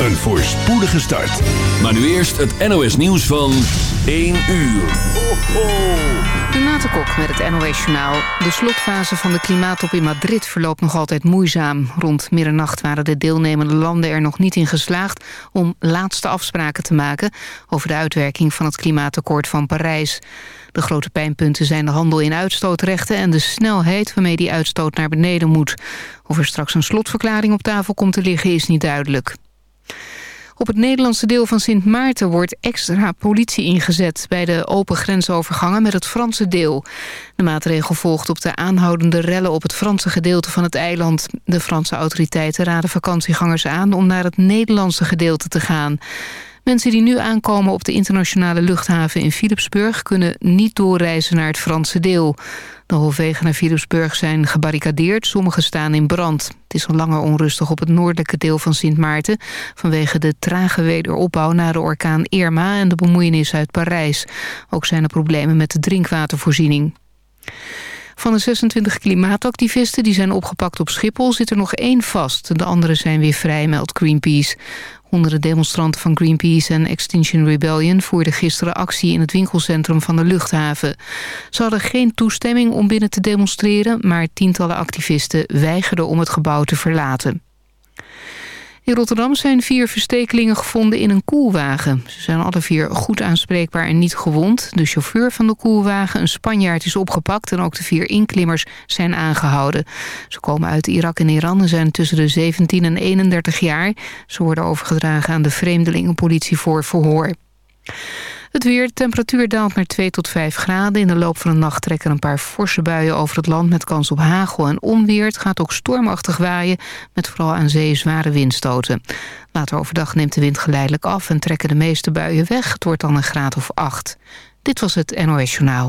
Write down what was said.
een voorspoedige start. Maar nu eerst het NOS nieuws van 1 uur. Ho, Kok met het NOS Journaal. De slotfase van de klimaattop in Madrid verloopt nog altijd moeizaam. Rond middernacht waren de deelnemende landen er nog niet in geslaagd... om laatste afspraken te maken over de uitwerking van het klimaatakkoord van Parijs. De grote pijnpunten zijn de handel in uitstootrechten... en de snelheid waarmee die uitstoot naar beneden moet. Of er straks een slotverklaring op tafel komt te liggen is niet duidelijk. Op het Nederlandse deel van Sint Maarten wordt extra politie ingezet... bij de open grensovergangen met het Franse deel. De maatregel volgt op de aanhoudende rellen op het Franse gedeelte van het eiland. De Franse autoriteiten raden vakantiegangers aan om naar het Nederlandse gedeelte te gaan. Mensen die nu aankomen op de internationale luchthaven in Philipsburg... kunnen niet doorreizen naar het Franse deel. De hoofdwegen naar Philipsburg zijn gebarricadeerd, sommige staan in brand. Het is al langer onrustig op het noordelijke deel van Sint Maarten... vanwege de trage wederopbouw na de orkaan Irma... en de bemoeienis uit Parijs. Ook zijn er problemen met de drinkwatervoorziening. Van de 26 klimaatactivisten die zijn opgepakt op Schiphol zit er nog één vast. De anderen zijn weer vrij, meldt Greenpeace. Honderden demonstranten van Greenpeace en Extinction Rebellion... voerden gisteren actie in het winkelcentrum van de luchthaven. Ze hadden geen toestemming om binnen te demonstreren... maar tientallen activisten weigerden om het gebouw te verlaten. In Rotterdam zijn vier verstekelingen gevonden in een koelwagen. Ze zijn alle vier goed aanspreekbaar en niet gewond. De chauffeur van de koelwagen, een Spanjaard, is opgepakt... en ook de vier inklimmers zijn aangehouden. Ze komen uit Irak en Iran en zijn tussen de 17 en 31 jaar. Ze worden overgedragen aan de vreemdelingenpolitie voor verhoor. Het weer, temperatuur daalt naar 2 tot 5 graden. In de loop van de nacht trekken een paar forse buien over het land... met kans op hagel en onweer. Het gaat ook stormachtig waaien, met vooral aan zee zware windstoten. Later overdag neemt de wind geleidelijk af... en trekken de meeste buien weg. Het wordt dan een graad of 8. Dit was het NOS Journaal.